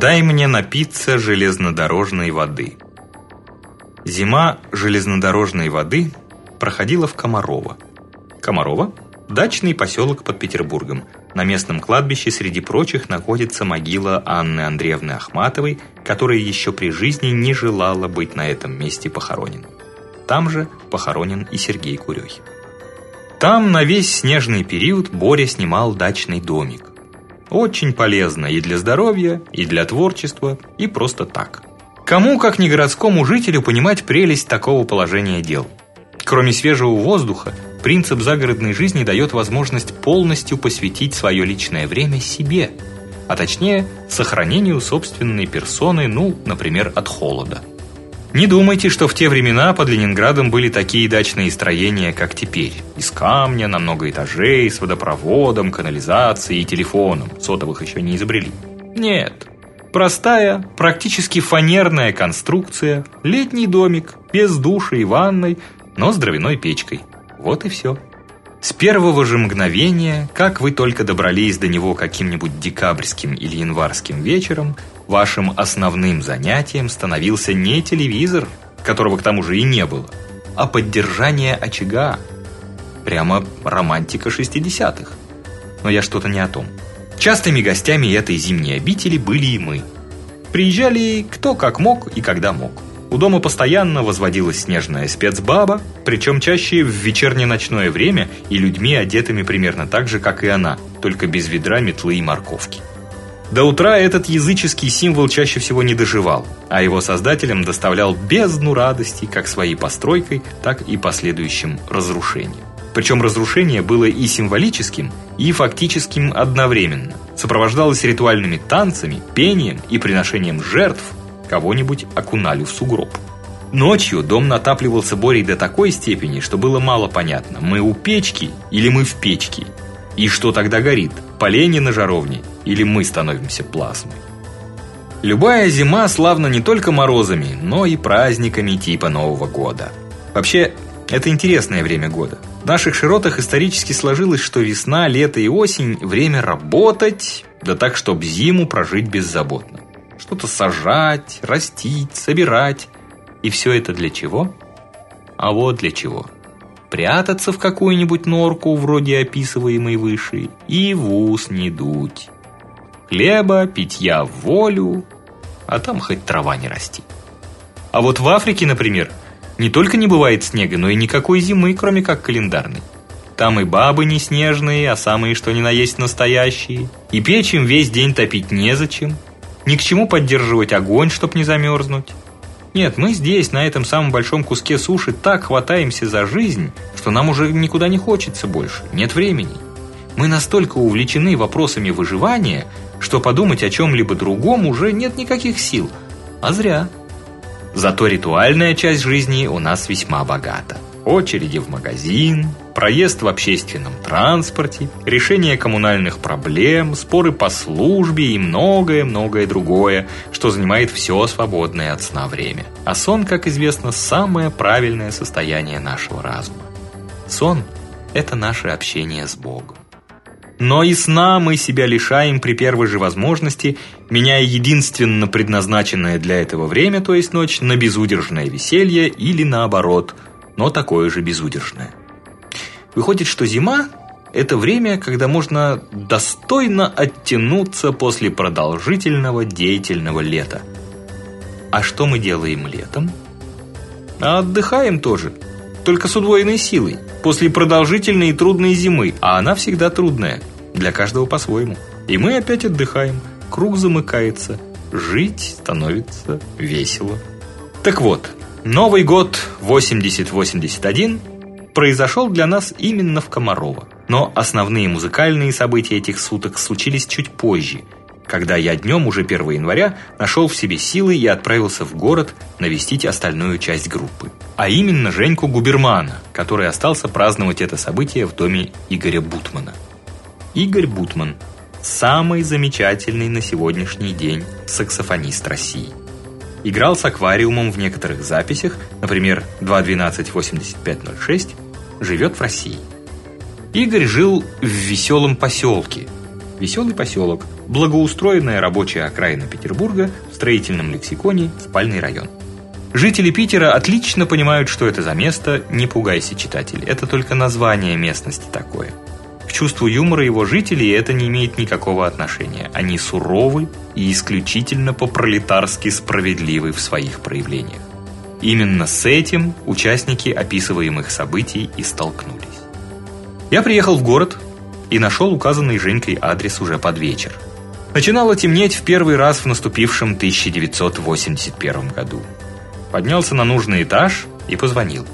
Дай мне напиться железнодорожной воды. Зима железнодорожной воды проходила в Комарово. Комарово дачный поселок под Петербургом. На местном кладбище среди прочих находится могила Анны Андреевны Ахматовой, которая еще при жизни не желала быть на этом месте похоронена. Там же похоронен и Сергей Курехин. Там на весь снежный период Боря снимал дачный домик. Очень полезно и для здоровья, и для творчества, и просто так. Кому, как не городскому жителю, понимать прелесть такого положения дел? Кроме свежего воздуха, принцип загородной жизни дает возможность полностью посвятить свое личное время себе, а точнее, сохранению собственной персоны, ну, например, от холода. Не думайте, что в те времена под Ленинградом были такие дачные строения, как теперь. Из камня, на много этажей, с водопроводом, канализацией и телефоном. Сотовых еще не изобрели. Нет. Простая, практически фанерная конструкция, летний домик, без душа и ванной, но с дровяной печкой. Вот и все. С первого же мгновения, как вы только добрались до него каким-нибудь декабрьским или январским вечером, Вашим основным занятием становился не телевизор, которого к тому же и не было, а поддержание очага. Прямо романтика 60-х. Но я что-то не о том. Частыми гостями этой зимней обители были и мы. Приезжали кто как мог и когда мог. У дома постоянно возводилась снежная спецбаба, причем чаще в вечерне-ночное время и людьми, одетыми примерно так же, как и она, только без ведра, метлы и морковки. До утра этот языческий символ чаще всего не доживал, а его создателям доставлял бездну радости как своей постройкой, так и последующим разрушением. Причем разрушение было и символическим, и фактическим одновременно. Сопровождалось ритуальными танцами, пением и приношением жертв. Кого-нибудь окунали в сугроб. Ночью дом натапливался Борей до такой степени, что было мало понятно, мы у печки или мы в печке. И что тогда горит? Поленья на жаровне или мы становимся плазмой. Любая зима славна не только морозами, но и праздниками типа Нового года. Вообще, это интересное время года. В наших широтах исторически сложилось, что весна, лето и осень время работать, да так, чтобы зиму прожить беззаботно. Что-то сажать, растить, собирать. И все это для чего? А вот для чего. Прятаться в какую-нибудь норку, вроде описываемой выше, и в ус не дуть хлеба, питья в волю, а там хоть трава не расти. А вот в Африке, например, не только не бывает снега, но и никакой зимы, кроме как календарной. Там и бабы не снежные, а самые что ни на есть настоящие. И печь им весь день топить незачем. Ни к чему поддерживать огонь, чтоб не замерзнуть. Нет, мы здесь, на этом самом большом куске суши, так хватаемся за жизнь, что нам уже никуда не хочется больше, нет времени. Мы настолько увлечены вопросами выживания, что подумать о чем-либо другом уже нет никаких сил. А зря. Зато ритуальная часть жизни у нас весьма богата. Очереди в магазин, проезд в общественном транспорте, решение коммунальных проблем, споры по службе и многое-многое другое, что занимает все свободное от сна время. А сон, как известно, самое правильное состояние нашего разума. Сон это наше общение с Богом. Но и сна мы себя лишаем при первой же возможности, меняя единственно предназначенное для этого время, то есть ночь, на безудержное веселье или наоборот, но такое же безудержное. Выходит, что зима это время, когда можно достойно оттянуться после продолжительного деятельного лета. А что мы делаем летом? А отдыхаем тоже, только с удвоенной силой после продолжительной и трудной зимы, а она всегда трудная, для каждого по-своему. И мы опять отдыхаем, круг замыкается, жить становится весело. Так вот, Новый год 8081 произошел для нас именно в Комарово. Но основные музыкальные события этих суток случились чуть позже – когда я днем уже 1 января нашел в себе силы и отправился в город навестить остальную часть группы. А именно Женьку Губермана, который остался праздновать это событие в доме Игоря Бутмана. Игорь Бутман – самый замечательный на сегодняшний день саксофонист России. Играл с аквариумом в некоторых записях, например, 212-8506, живет в России. Игорь жил в веселом поселке – Веселый поселок, благоустроенная рабочая окраина Петербурга, в строительном лексиконе спальный район. Жители Питера отлично понимают, что это за место, не пугайся, читатель. Это только название местности такое. К чувству юмора его жителей это не имеет никакого отношения. Они суровы и исключительно по-пролетарски справедливы в своих проявлениях. Именно с этим участники описываемых событий и столкнулись. Я приехал в город и нашел указанный Женькой адрес уже под вечер. Начинало темнеть в первый раз в наступившем 1981 году. Поднялся на нужный этаж и позвонил.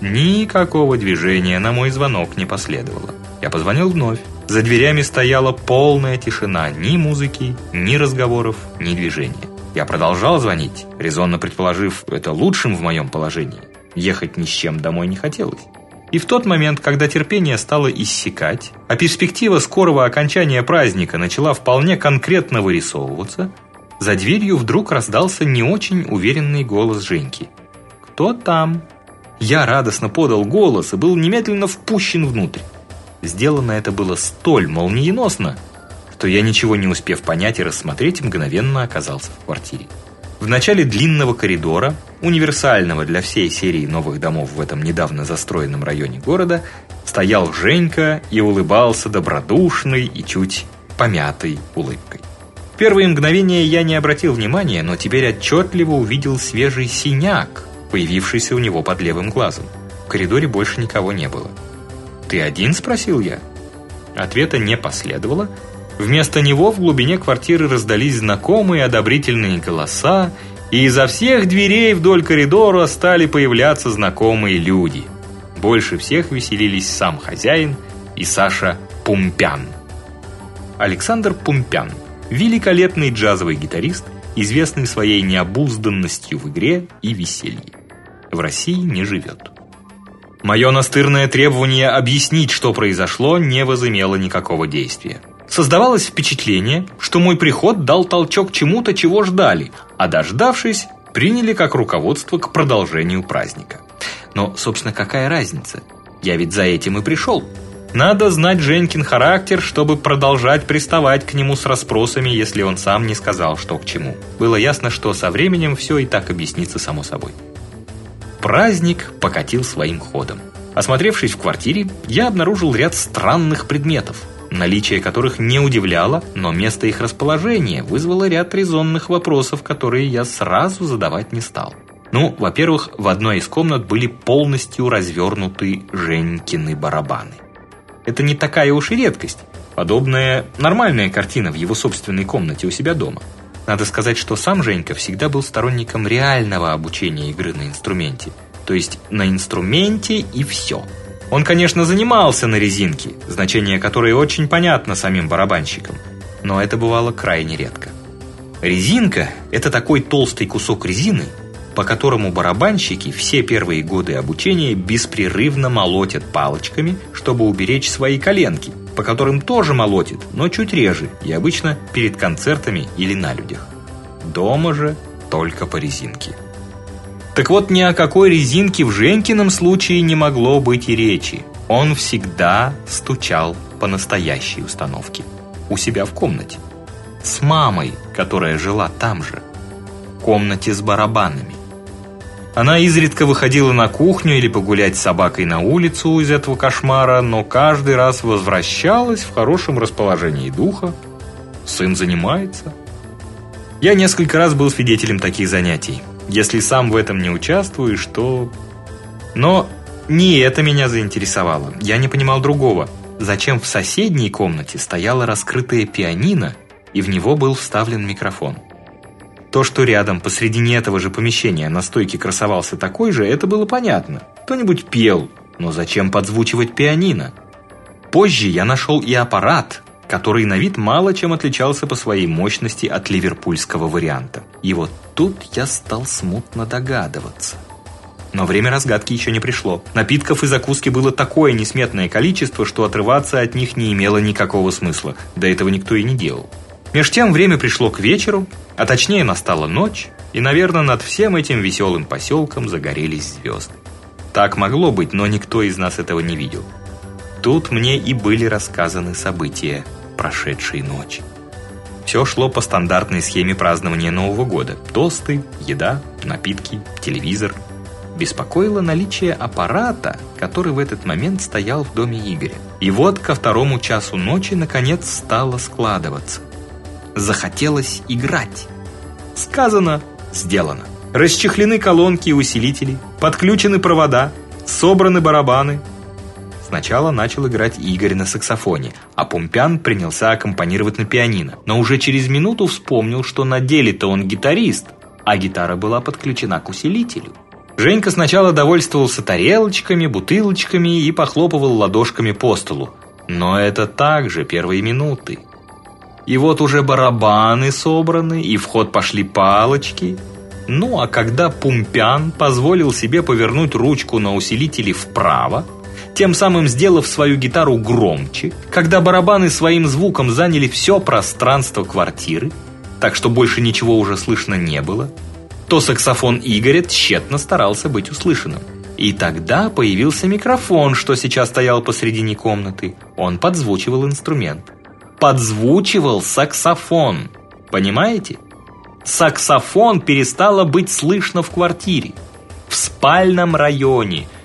Никакого движения на мой звонок не последовало. Я позвонил вновь. За дверями стояла полная тишина, ни музыки, ни разговоров, ни движения. Я продолжал звонить, резонно предположив, это лучшим в моем положении. Ехать ни с чем домой не хотелось. И в тот момент, когда терпение стало иссякать, а перспектива скорого окончания праздника начала вполне конкретно вырисовываться, за дверью вдруг раздался не очень уверенный голос Женьки. «Кто там?» Я радостно подал голос и был немедленно впущен внутрь. Сделано это было столь молниеносно, что я ничего не успев понять и рассмотреть, мгновенно оказался в квартире. В начале длинного коридора, универсального для всей серии новых домов в этом недавно застроенном районе города, стоял Женька и улыбался добродушной и чуть помятой улыбкой. В первые мгновения я не обратил внимания, но теперь отчетливо увидел свежий синяк, появившийся у него под левым глазом. В коридоре больше никого не было. "Ты один?" спросил я. Ответа не последовало, Вместо него в глубине квартиры раздались знакомые одобрительные голоса, и изо всех дверей вдоль коридора стали появляться знакомые люди. Больше всех веселились сам хозяин и Саша Пумпян. Александр Пумпян великолепный джазовый гитарист, известный своей необузданностью в игре и веселье. В России не живет. Мое настырное требование объяснить, что произошло, не возымело никакого действия. Создавалось впечатление, что мой приход дал толчок чему-то, чего ждали, а дождавшись, приняли как руководство к продолжению праздника. Но, собственно, какая разница? Я ведь за этим и пришел. Надо знать Женькин характер, чтобы продолжать приставать к нему с расспросами, если он сам не сказал, что к чему. Было ясно, что со временем все и так объяснится само собой. Праздник покатил своим ходом. Осмотревшись в квартире, я обнаружил ряд странных предметов – наличие которых не удивляло, но место их расположения вызвало ряд резонных вопросов, которые я сразу задавать не стал. Ну, во-первых, в одной из комнат были полностью развернуты Женькины барабаны. Это не такая уж и редкость. Подобная нормальная картина в его собственной комнате у себя дома. Надо сказать, что сам Женька всегда был сторонником реального обучения игры на инструменте. То есть на инструменте и все – он, конечно, занимался на резинке, значение которой очень понятно самим барабанщикам, но это бывало крайне редко. Резинка это такой толстый кусок резины, по которому барабанщики все первые годы обучения беспрерывно молотят палочками, чтобы уберечь свои коленки, по которым тоже молотят, но чуть реже, и обычно перед концертами или на людях. Дома же только по резинке. Так вот, ни о какой резинке в Женькином случае не могло быть и речи. Он всегда стучал по настоящей установке. У себя в комнате. С мамой, которая жила там же. В комнате с барабанами. Она изредка выходила на кухню или погулять с собакой на улицу из этого кошмара, но каждый раз возвращалась в хорошем расположении духа. Сын занимается. Я несколько раз был свидетелем таких занятий. Если сам в этом не участвуешь, то... Но не это меня заинтересовало. Я не понимал другого. Зачем в соседней комнате стояло раскрытое пианино, и в него был вставлен микрофон? То, что рядом, посредине этого же помещения, на стойке красовался такой же, это было понятно. Кто-нибудь пел, но зачем подзвучивать пианино? Позже я нашел и аппарат, который на вид мало чем отличался по своей мощности от ливерпульского варианта. И вот тут я стал смутно догадываться. Но время разгадки еще не пришло. Напитков и закуски было такое несметное количество, что отрываться от них не имело никакого смысла. До этого никто и не делал. Меж тем время пришло к вечеру, а точнее настала ночь, и, наверное, над всем этим веселым поселком загорелись звезды. Так могло быть, но никто из нас этого не видел. Тут мне и были рассказаны события прошедшей ночи. Все шло по стандартной схеме празднования Нового года. Тосты, еда, напитки, телевизор. Беспокоило наличие аппарата, который в этот момент стоял в доме Игоря. И вот ко второму часу ночи наконец стало складываться. Захотелось играть. Сказано, сделано. Расчехлены колонки и усилители, подключены провода, собраны барабаны, Сначала начал играть Игорь на саксофоне, а Пумпян принялся аккомпанировать на пианино. Но уже через минуту вспомнил, что на деле-то он гитарист, а гитара была подключена к усилителю. Женька сначала довольствовался тарелочками, бутылочками и похлопывал ладошками по столу. Но это также первые минуты. И вот уже барабаны собраны, и в ход пошли палочки. Ну а когда Пумпян позволил себе повернуть ручку на усилителе вправо, тем самым сделав свою гитару громче, когда барабаны своим звуком заняли все пространство квартиры, так что больше ничего уже слышно не было, то саксофон Игоря тщетно старался быть услышанным. И тогда появился микрофон, что сейчас стоял посредине комнаты. Он подзвучивал инструмент. Подзвучивал саксофон. Понимаете? Саксофон перестало быть слышно в квартире. В спальном районе –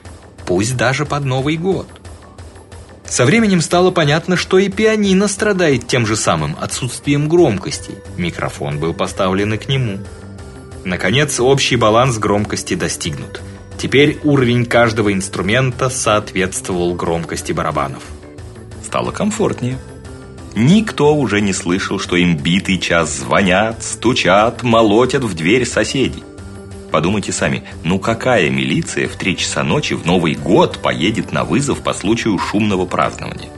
пусть даже под Новый год. Со временем стало понятно, что и пианино страдает тем же самым отсутствием громкости. Микрофон был поставлен и к нему. Наконец, общий баланс громкости достигнут. Теперь уровень каждого инструмента соответствовал громкости барабанов. Стало комфортнее. Никто уже не слышал, что им битый час звонят, стучат, молотят в дверь соседей. Подумайте сами, ну какая милиция в 3 часа ночи в Новый год поедет на вызов по случаю шумного празднования?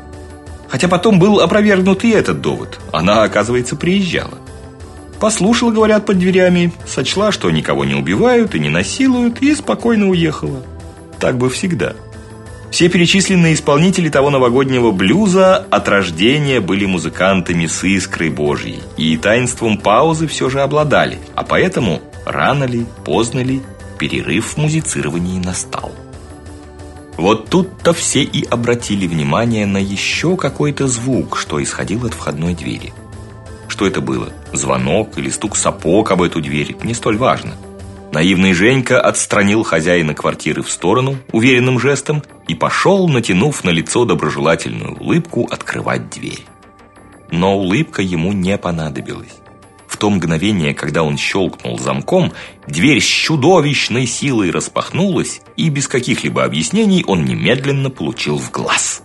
Хотя потом был опровергнут и этот довод. Она, оказывается, приезжала. Послушала, говорят, под дверями, сочла, что никого не убивают и не насилуют, и спокойно уехала. Так бы всегда. Все перечисленные исполнители того новогоднего блюза от рождения были музыкантами с искрой Божьей и таинством паузы все же обладали, а поэтому Рано ли, поздно ли, перерыв в музицировании настал. Вот тут-то все и обратили внимание на еще какой-то звук, что исходил от входной двери. Что это было? Звонок или стук сапог об эту дверь? Не столь важно. Наивный Женька отстранил хозяина квартиры в сторону уверенным жестом и пошел, натянув на лицо доброжелательную улыбку, открывать дверь. Но улыбка ему не понадобилась. То мгновение, когда он щелкнул замком, дверь с чудовищной силой распахнулась, и без каких-либо объяснений он немедленно получил в глаз.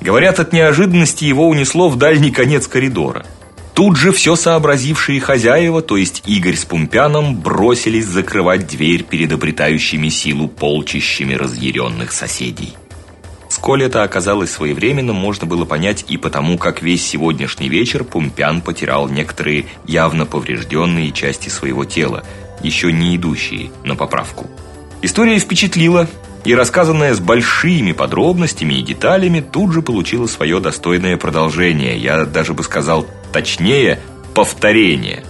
Говорят, от неожиданности его унесло в дальний конец коридора. Тут же все сообразившие хозяева, то есть Игорь с Пумпяном, бросились закрывать дверь перед обретающими силу полчищами разъяренных соседей. Сколь это оказалось своевременным, можно было понять и потому, как весь сегодняшний вечер Пумпян потерял некоторые явно поврежденные части своего тела, еще не идущие на поправку. История впечатлила, и рассказанная с большими подробностями и деталями тут же получила свое достойное продолжение. Я даже бы сказал, точнее, повторение.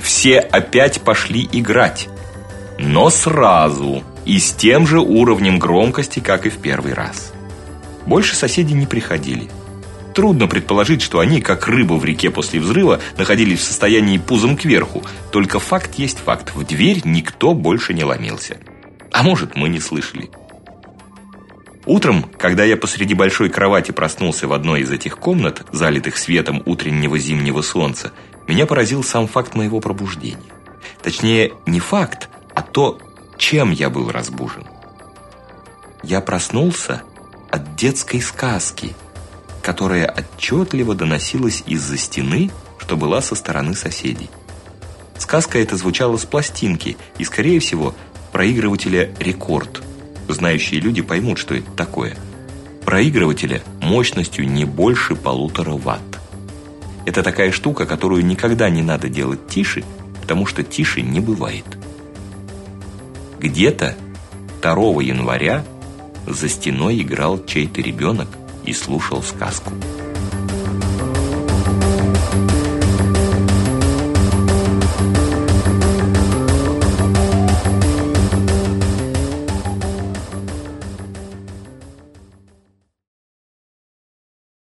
Все опять пошли играть, но сразу и с тем же уровнем громкости, как и в первый раз. Больше соседи не приходили. Трудно предположить, что они, как рыба в реке после взрыва, находились в состоянии пузом кверху. Только факт есть факт. В дверь никто больше не ломился. А может, мы не слышали. Утром, когда я посреди большой кровати проснулся в одной из этих комнат, залитых светом утреннего зимнего солнца, меня поразил сам факт моего пробуждения. Точнее, не факт, а то, чем я был разбужен. Я проснулся от детской сказки, которая отчетливо доносилась из-за стены, что была со стороны соседей. Сказка эта звучала с пластинки и, скорее всего, проигрывателя «Рекорд». Знающие люди поймут, что это такое. Проигрывателя мощностью не больше полутора ватт. Это такая штука, которую никогда не надо делать тише, потому что тише не бывает. Где-то 2 января за стеной играл чей-то ребенок и слушал сказку.